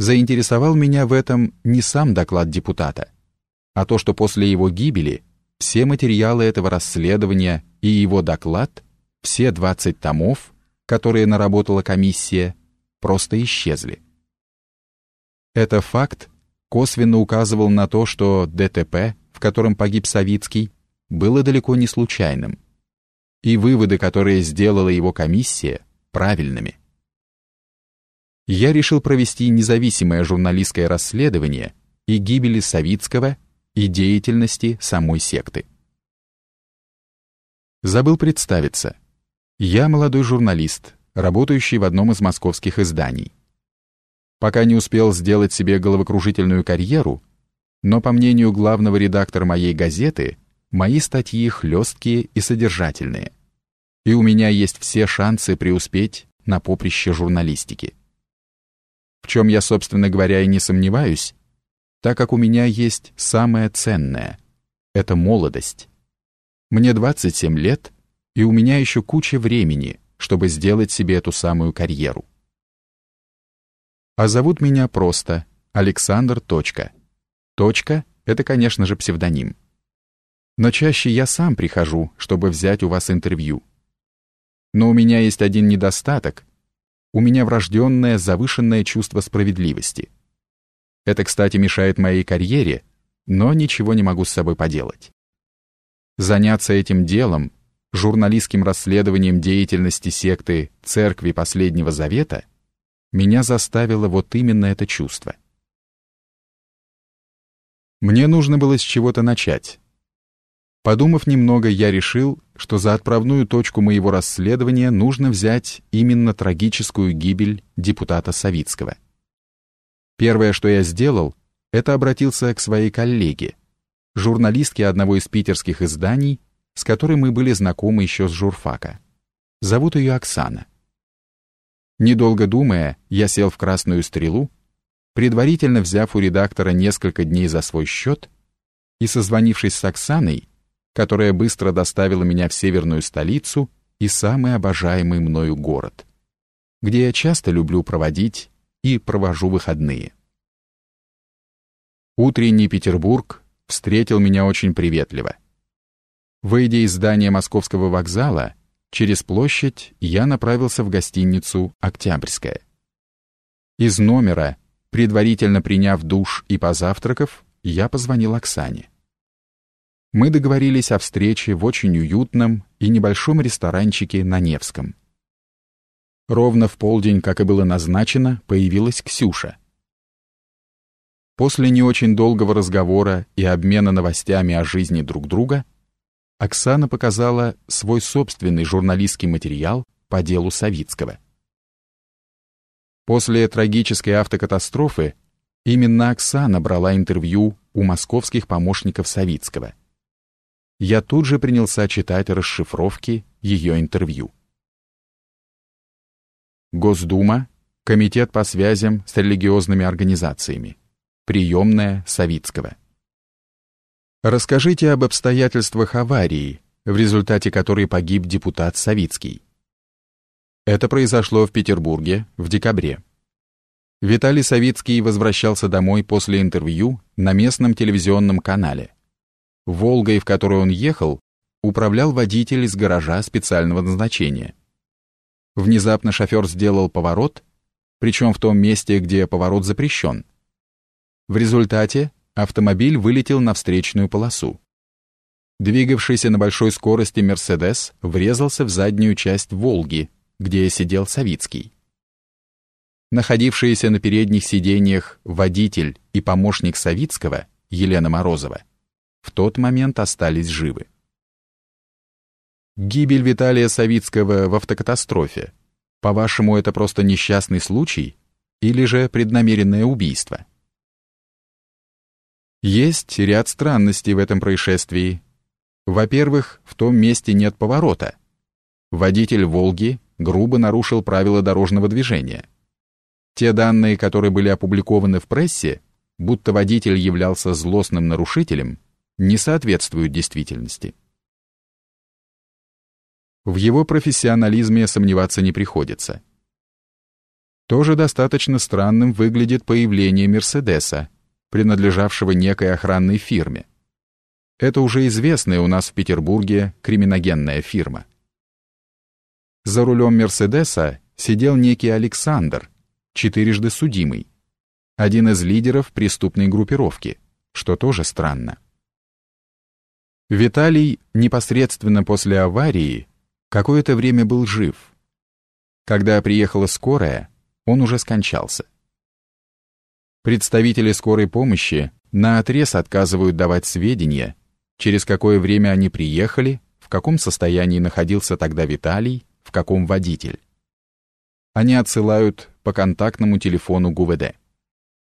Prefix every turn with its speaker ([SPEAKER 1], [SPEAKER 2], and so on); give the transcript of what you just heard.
[SPEAKER 1] Заинтересовал меня в этом не сам доклад депутата, а то, что после его гибели все материалы этого расследования и его доклад, все 20 томов, которые наработала комиссия, просто исчезли. Это факт косвенно указывал на то, что ДТП, в котором погиб Савицкий, было далеко не случайным, и выводы, которые сделала его комиссия, правильными. Я решил провести независимое журналистское расследование и гибели Савицкого, и деятельности самой секты. Забыл представиться. Я молодой журналист, работающий в одном из московских изданий. Пока не успел сделать себе головокружительную карьеру, но, по мнению главного редактора моей газеты, мои статьи хлесткие и содержательные. И у меня есть все шансы преуспеть на поприще журналистики. В чем я, собственно говоря, и не сомневаюсь, так как у меня есть самое ценное — это молодость. Мне 27 лет, и у меня еще куча времени, чтобы сделать себе эту самую карьеру. А зовут меня просто Александр. Точка. Точка — это, конечно же, псевдоним. Но чаще я сам прихожу, чтобы взять у вас интервью. Но у меня есть один недостаток. У меня врожденное завышенное чувство справедливости — это, кстати, мешает моей карьере, но ничего не могу с собой поделать. Заняться этим делом, журналистским расследованием деятельности секты Церкви Последнего Завета, меня заставило вот именно это чувство. Мне нужно было с чего-то начать. Подумав немного, я решил, что за отправную точку моего расследования нужно взять именно трагическую гибель депутата Савицкого. Первое, что я сделал, это обратился к своей коллеге, журналистке одного из питерских изданий, с которой мы были знакомы еще с журфака. Зовут ее Оксана. Недолго думая, я сел в «Красную стрелу», предварительно взяв у редактора несколько дней за свой счет и созвонившись с Оксаной, которая быстро доставила меня в северную столицу и самый обожаемый мною город, где я часто люблю проводить и провожу выходные. Утренний Петербург встретил меня очень приветливо. Выйдя из здания московского вокзала, через площадь я направился в гостиницу «Октябрьская». Из номера, предварительно приняв душ и позавтракав, я позвонил Оксане. Мы договорились о встрече в очень уютном и небольшом ресторанчике на Невском. Ровно в полдень, как и было назначено, появилась Ксюша. После не очень долгого разговора и обмена новостями о жизни друг друга, Оксана показала свой собственный журналистский материал по делу Савицкого. После трагической автокатастрофы именно Оксана брала интервью у московских помощников Савицкого. Я тут же принялся читать расшифровки ее интервью. Госдума, Комитет по связям с религиозными организациями, приемная Савицкого. Расскажите об обстоятельствах аварии, в результате которой погиб депутат Савицкий. Это произошло в Петербурге в декабре. Виталий Савицкий возвращался домой после интервью на местном телевизионном канале. Волгой, в которой он ехал, управлял водитель из гаража специального назначения. Внезапно шофер сделал поворот, причем в том месте, где поворот запрещен. В результате автомобиль вылетел на встречную полосу. Двигавшийся на большой скорости «Мерседес» врезался в заднюю часть «Волги», где сидел Савицкий. Находившиеся на передних сиденьях водитель и помощник Савицкого, Елена Морозова, в тот момент остались живы. Гибель Виталия Савицкого в автокатастрофе. По-вашему, это просто несчастный случай или же преднамеренное убийство? Есть ряд странностей в этом происшествии. Во-первых, в том месте нет поворота. Водитель «Волги» грубо нарушил правила дорожного движения. Те данные, которые были опубликованы в прессе, будто водитель являлся злостным нарушителем, не соответствуют действительности. В его профессионализме сомневаться не приходится. Тоже достаточно странным выглядит появление Мерседеса, принадлежавшего некой охранной фирме. Это уже известная у нас в Петербурге криминогенная фирма. За рулем Мерседеса сидел некий Александр, четырежды судимый, один из лидеров преступной группировки, что тоже странно. Виталий непосредственно после аварии какое-то время был жив. Когда приехала скорая, он уже скончался. Представители скорой помощи наотрез отказывают давать сведения, через какое время они приехали, в каком состоянии находился тогда Виталий, в каком водитель. Они отсылают по контактному телефону ГУВД.